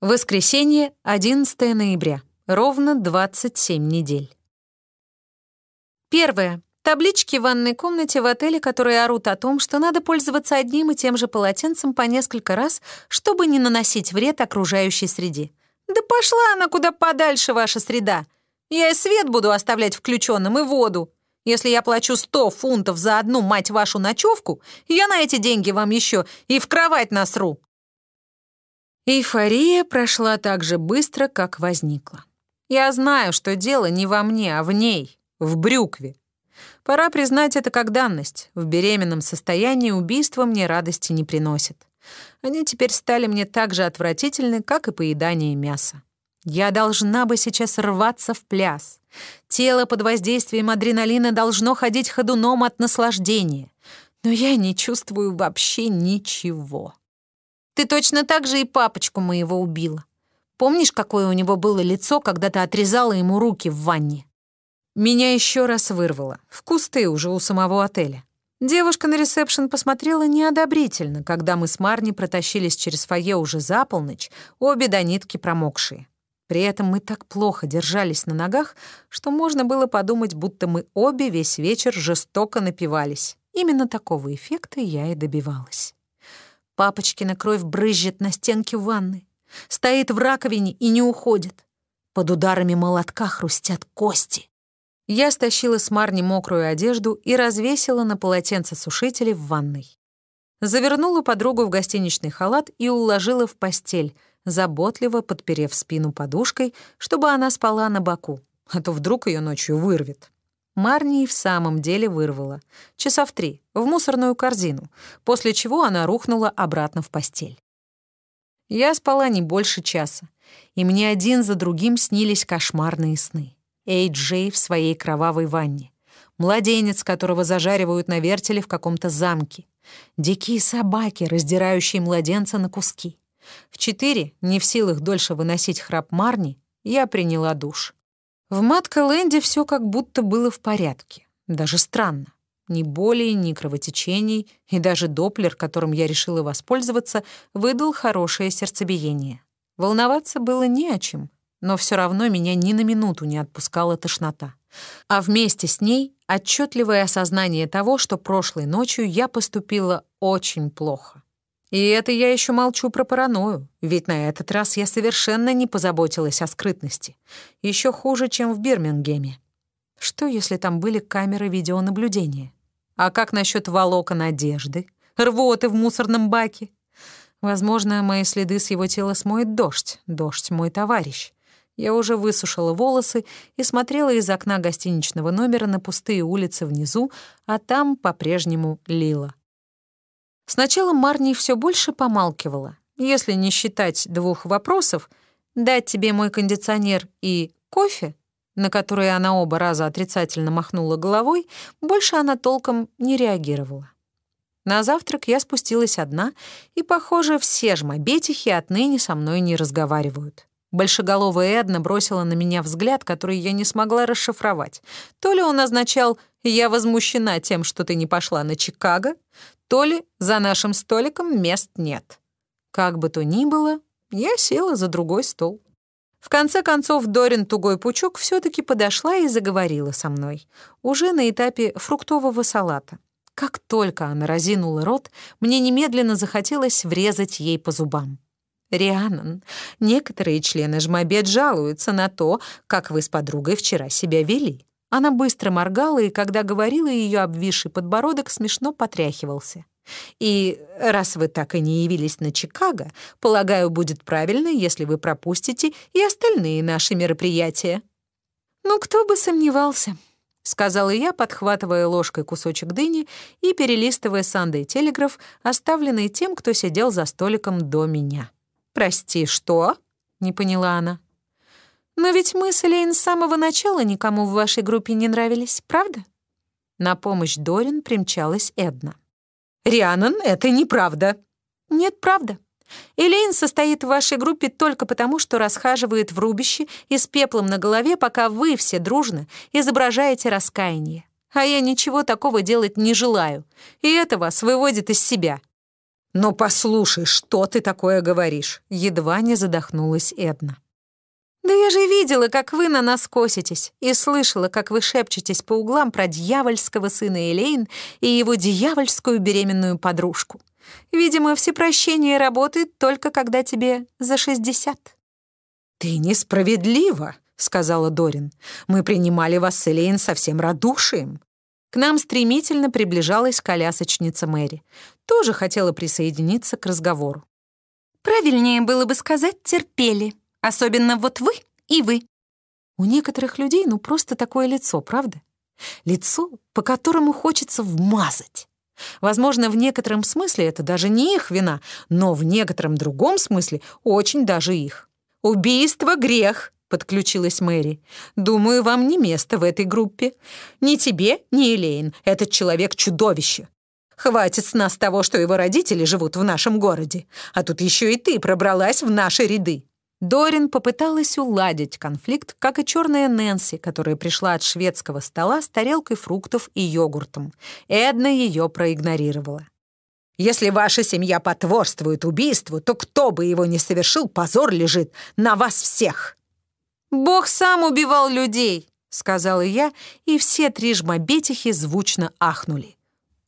Воскресенье, 11 ноября. Ровно 27 недель. Первое. Таблички в ванной комнате в отеле, которые орут о том, что надо пользоваться одним и тем же полотенцем по несколько раз, чтобы не наносить вред окружающей среде. Да пошла она куда подальше, ваша среда. Я и свет буду оставлять включенным, и воду. Если я плачу 100 фунтов за одну, мать вашу, ночевку, я на эти деньги вам еще и в кровать насру. Эйфория прошла так же быстро, как возникла. Я знаю, что дело не во мне, а в ней, в брюкве. Пора признать это как данность. В беременном состоянии убийство мне радости не приносит. Они теперь стали мне так же отвратительны, как и поедание мяса. Я должна бы сейчас рваться в пляс. Тело под воздействием адреналина должно ходить ходуном от наслаждения. Но я не чувствую вообще ничего. Ты точно так же и папочку моего убила. Помнишь, какое у него было лицо, когда ты отрезала ему руки в ванне? Меня еще раз вырвало. В кусты уже у самого отеля. Девушка на ресепшн посмотрела неодобрительно, когда мы с Марни протащились через фойе уже за полночь, обе до нитки промокшие. При этом мы так плохо держались на ногах, что можно было подумать, будто мы обе весь вечер жестоко напивались. Именно такого эффекта я и добивалась. Папочкина кровь брызжет на стенке ванны. Стоит в раковине и не уходит. Под ударами молотка хрустят кости. Я стащила с Марни мокрую одежду и развесила на полотенце-сушителе в ванной. Завернула подругу в гостиничный халат и уложила в постель, заботливо подперев спину подушкой, чтобы она спала на боку, а то вдруг ее ночью вырвет. Марни в самом деле вырвала. Часа в три, в мусорную корзину, после чего она рухнула обратно в постель. Я спала не больше часа, и мне один за другим снились кошмарные сны. Эй Джей в своей кровавой ванне. Младенец, которого зажаривают на вертеле в каком-то замке. Дикие собаки, раздирающие младенца на куски. В четыре, не в силах дольше выносить храп Марни, я приняла душ. В Маткаленде все как будто было в порядке. Даже странно. Ни боли, ни кровотечений, и даже доплер, которым я решила воспользоваться, выдал хорошее сердцебиение. Волноваться было не о чем, но все равно меня ни на минуту не отпускала тошнота. А вместе с ней отчетливое осознание того, что прошлой ночью я поступила очень плохо. И это я еще молчу про паранойю, ведь на этот раз я совершенно не позаботилась о скрытности. Еще хуже, чем в Бирмингеме. Что, если там были камеры видеонаблюдения? А как насчет волокон одежды? Рвоты в мусорном баке? Возможно, мои следы с его тела смоет дождь. Дождь — мой товарищ. Я уже высушила волосы и смотрела из окна гостиничного номера на пустые улицы внизу, а там по-прежнему лило. Сначала Марни все больше помалкивала, если не считать двух вопросов «дать тебе мой кондиционер» и «кофе», на которые она оба раза отрицательно махнула головой, больше она толком не реагировала. На завтрак я спустилась одна, и, похоже, все жмобетихи отныне со мной не разговаривают. Большеголовая Эдна бросила на меня взгляд, который я не смогла расшифровать. То ли он означал «я возмущена тем, что ты не пошла на Чикаго», то ли за нашим столиком мест нет. Как бы то ни было, я села за другой стол. В конце концов, Дорин Тугой Пучок все таки подошла и заговорила со мной, уже на этапе фруктового салата. Как только она разинула рот, мне немедленно захотелось врезать ей по зубам. «Рианон, некоторые члены жмобед жалуются на то, как вы с подругой вчера себя вели. Она быстро моргала, и когда говорила, ее обвисший подбородок смешно потряхивался. «И раз вы так и не явились на Чикаго, полагаю, будет правильно, если вы пропустите и остальные наши мероприятия». «Ну, кто бы сомневался», — сказала я, подхватывая ложкой кусочек дыни и перелистывая Сандей телеграф, оставленный тем, кто сидел за столиком до меня. «Прости, что?» — не поняла она. Но ведь мы с Элейн с самого начала никому в вашей группе не нравились, правда? На помощь Дорин примчалась Эдна. «Рианон, это неправда». «Нет, правда. Элейн состоит в вашей группе только потому, что расхаживает в рубище и с пеплом на голове, пока вы все дружно изображаете раскаяние. А я ничего такого делать не желаю, и это вас выводит из себя». «Но послушай, что ты такое говоришь?» Едва не задохнулась Эдна. «Да я же видела, как вы на нас коситесь, и слышала, как вы шепчетесь по углам про дьявольского сына Элейн и его дьявольскую беременную подружку. Видимо, всепрощение работает только когда тебе за шестьдесят». «Ты несправедлива», — сказала Дорин. «Мы принимали вас с Элейн со радушием». К нам стремительно приближалась колясочница Мэри. Тоже хотела присоединиться к разговору. «Правильнее было бы сказать «терпели», особенно вот вы и вы». У некоторых людей ну просто такое лицо, правда? Лицо, по которому хочется вмазать. Возможно, в некотором смысле это даже не их вина, но в некотором другом смысле очень даже их. «Убийство — грех», — подключилась Мэри. «Думаю, вам не место в этой группе. Ни тебе, ни Элейн. Этот человек — чудовище. Хватит с нас того, что его родители живут в нашем городе. А тут еще и ты пробралась в наши ряды». Дорин попыталась уладить конфликт, как и черная Нэнси, которая пришла от шведского стола с тарелкой фруктов и йогуртом. Эдна ее проигнорировала. «Если ваша семья потворствует убийству, то кто бы его ни совершил, позор лежит на вас всех!» «Бог сам убивал людей», — сказала я, и все три жмобетихи звучно ахнули.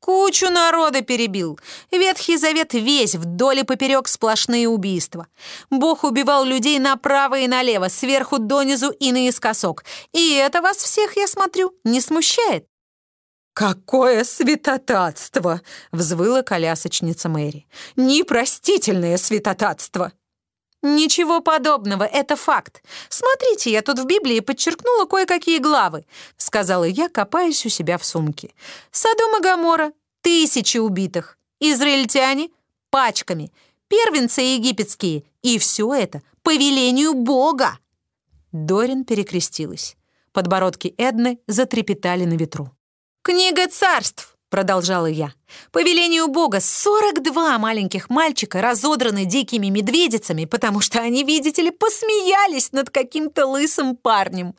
Кучу народа перебил. Ветхий Завет весь вдоль и поперек сплошные убийства. Бог убивал людей направо и налево, сверху донизу и наискосок. И это вас всех, я смотрю, не смущает? «Какое святотатство!» — взвыла колясочница Мэри. «Непростительное святотатство!» «Ничего подобного, это факт. Смотрите, я тут в Библии подчеркнула кое-какие главы», — сказала я, копаясь у себя в сумке. «Содом и Гоморра, тысячи убитых. Израильтяне — пачками. Первенцы египетские. И все это по велению Бога». Дорин перекрестилась. Подбородки Эдны затрепетали на ветру. «Книга царств!» Продолжала я. По велению Бога 42 маленьких мальчика разодраны дикими медведицами, потому что они, видите ли, посмеялись над каким-то лысым парнем.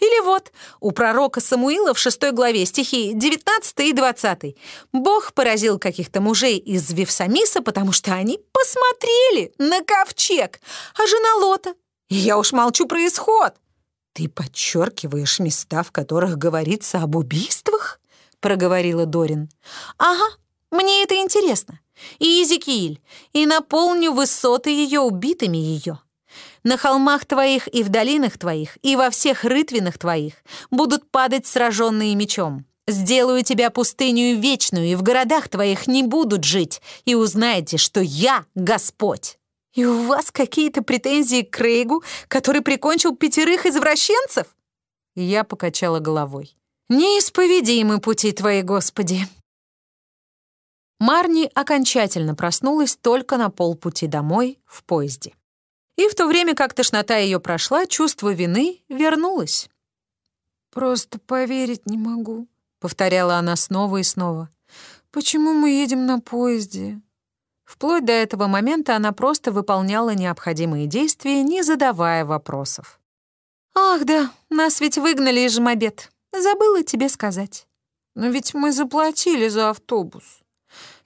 Или вот у пророка Самуила в 6 главе стихи 19 и 20. Бог поразил каких-то мужей из Вифсамиса, потому что они посмотрели на ковчег, а жена Лота. Я уж молчу про исход. Ты подчеркиваешь места, в которых говорится об убийствах? — проговорила Дорин. «Ага, мне это интересно. И Езекииль, и наполню высоты ее убитыми ее. На холмах твоих и в долинах твоих, и во всех рытвинах твоих будут падать сраженные мечом. Сделаю тебя пустыню вечную, и в городах твоих не будут жить, и узнаете, что я Господь». «И у вас какие-то претензии к Крейгу, который прикончил пятерых извращенцев?» Я покачала головой. Неисповедимы пути Твои, Господи!» Марни окончательно проснулась только на полпути домой в поезде. И в то время, как тошнота ее прошла, чувство вины вернулось. «Просто поверить не могу», — повторяла она снова и снова. «Почему мы едем на поезде?» Вплоть до этого момента она просто выполняла необходимые действия, не задавая вопросов. «Ах да, нас ведь выгнали из Жмобед. Забыла тебе сказать. Но ведь мы заплатили за автобус.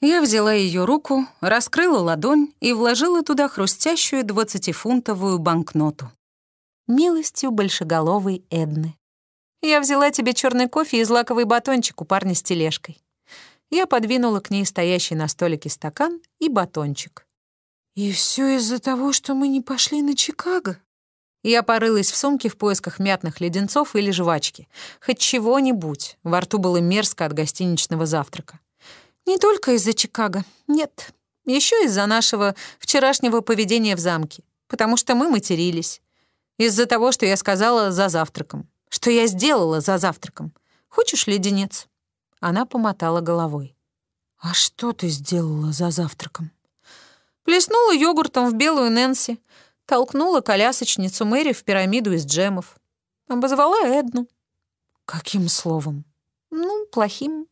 Я взяла ее руку, раскрыла ладонь и вложила туда хрустящую двадцатифунтовую банкноту. Милостью большеголовой Эдны. Я взяла тебе черный кофе и злаковый батончик у парня с тележкой. Я подвинула к ней стоящий на столике стакан и батончик. «И все из-за того, что мы не пошли на Чикаго?» Я порылась в сумке в поисках мятных леденцов или жвачки. Хоть чего-нибудь. Во рту было мерзко от гостиничного завтрака. Не только из-за Чикаго. Нет. Еще из-за нашего вчерашнего поведения в замке. Потому что мы матерились. Из-за того, что я сказала за завтраком. Что я сделала за завтраком. Хочешь леденец?» Она помотала головой. «А что ты сделала за завтраком?» Плеснула йогуртом в белую Нэнси, толкнула колясочницу Мэри в пирамиду из джемов. Обозвала Эдну. Каким словом? Ну, плохим.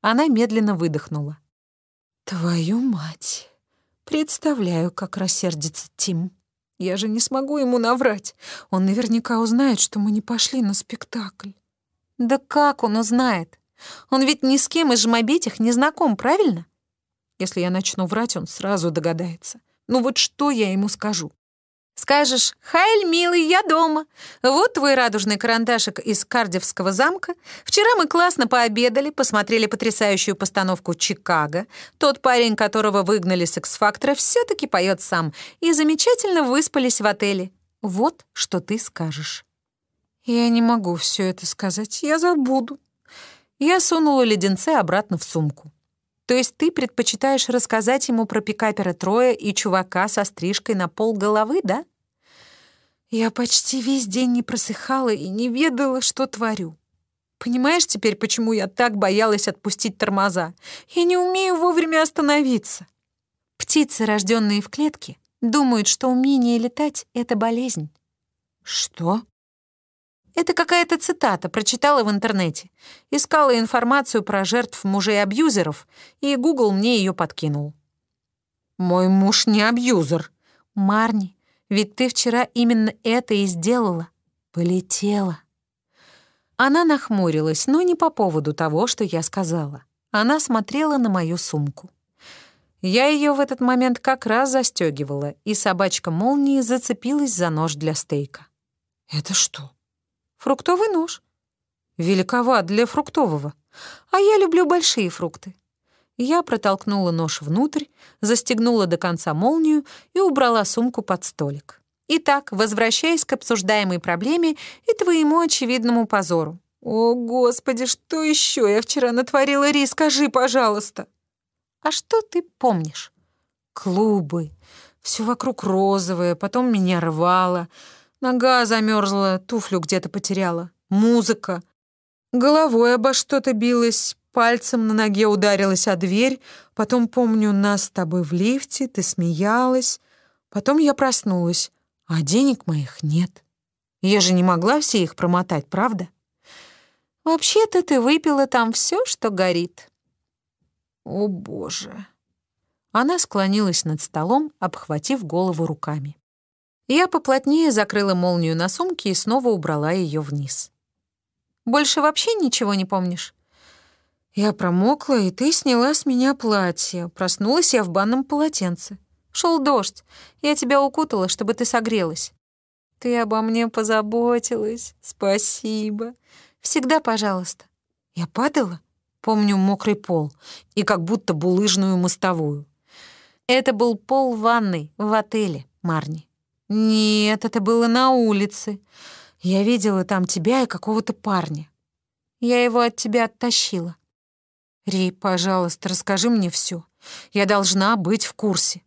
Она медленно выдохнула. Твою мать! Представляю, как рассердится Тим. Я же не смогу ему наврать. Он наверняка узнает, что мы не пошли на спектакль. Да как он узнает? Он ведь ни с кем из жмобетих не знаком, правильно? Если я начну врать, он сразу догадается. Ну вот что я ему скажу? Скажешь, «Хайль, милый, я дома. Вот твой радужный карандашик из Кардевского замка. Вчера мы классно пообедали, посмотрели потрясающую постановку «Чикаго». Тот парень, которого выгнали с X-фактора, все-таки поет сам. И замечательно выспались в отеле. Вот что ты скажешь». Я не могу все это сказать, я забуду. Я сунула леденцы обратно в сумку. То есть ты предпочитаешь рассказать ему про пикапера Троя и чувака со стрижкой на пол головы, да? Я почти весь день не просыхала и не ведала, что творю. Понимаешь теперь, почему я так боялась отпустить тормоза? Я не умею вовремя остановиться. Птицы, рожденные в клетке, думают, что умение летать — это болезнь. Что? Это какая-то цитата, прочитала в интернете. Искала информацию про жертв мужей-абьюзеров, и Google мне ее подкинул. «Мой муж не абьюзер». «Марни, ведь ты вчера именно это и сделала. Полетела». Она нахмурилась, но не по поводу того, что я сказала. Она смотрела на мою сумку. Я ее в этот момент как раз застегивала, и собачка молнии зацепилась за нож для стейка. «Это что?» Фруктовый нож. Великоват для фруктового. А я люблю большие фрукты. Я протолкнула нож внутрь, застегнула до конца молнию и убрала сумку под столик. Итак, возвращаясь к обсуждаемой проблеме и твоему очевидному позору. О, Господи, что еще я вчера натворила, Ри, скажи, пожалуйста. А что ты помнишь? Клубы. Все вокруг розовое, потом меня рвало. Нога замерзла, туфлю где-то потеряла. Музыка. Головой обо что-то билась, пальцем на ноге ударилась о дверь. Потом, помню, нас с тобой в лифте, ты смеялась. Потом я проснулась, а денег моих нет. Я же не могла все их промотать, правда? Вообще-то ты выпила там все, что горит. О, Боже. Она склонилась над столом, обхватив голову руками. Я поплотнее закрыла молнию на сумке и снова убрала ее вниз. «Больше вообще ничего не помнишь?» Я промокла, и ты сняла с меня платье. Проснулась я в банном полотенце. Шел дождь. Я тебя укутала, чтобы ты согрелась. Ты обо мне позаботилась. Спасибо. Всегда пожалуйста. Я падала? Помню мокрый пол и как будто булыжную мостовую. Это был пол ванной в отеле, Марни. «Нет, это было на улице. Я видела там тебя и какого-то парня. Я его от тебя оттащила. Ри, пожалуйста, расскажи мне все. Я должна быть в курсе».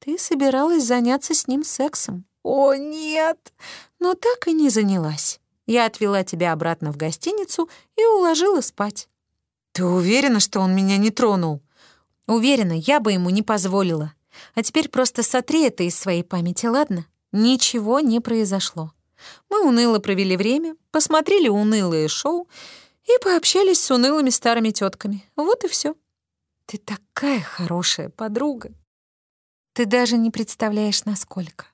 «Ты собиралась заняться с ним сексом?» «О, нет!» «Но так и не занялась. Я отвела тебя обратно в гостиницу и уложила спать». «Ты уверена, что он меня не тронул?» «Уверена, я бы ему не позволила. А теперь просто сотри это из своей памяти, ладно? Ничего не произошло. Мы уныло провели время, посмотрели унылые шоу и пообщались с унылыми старыми тетками. Вот и все. Ты такая хорошая подруга. Ты даже не представляешь, насколько.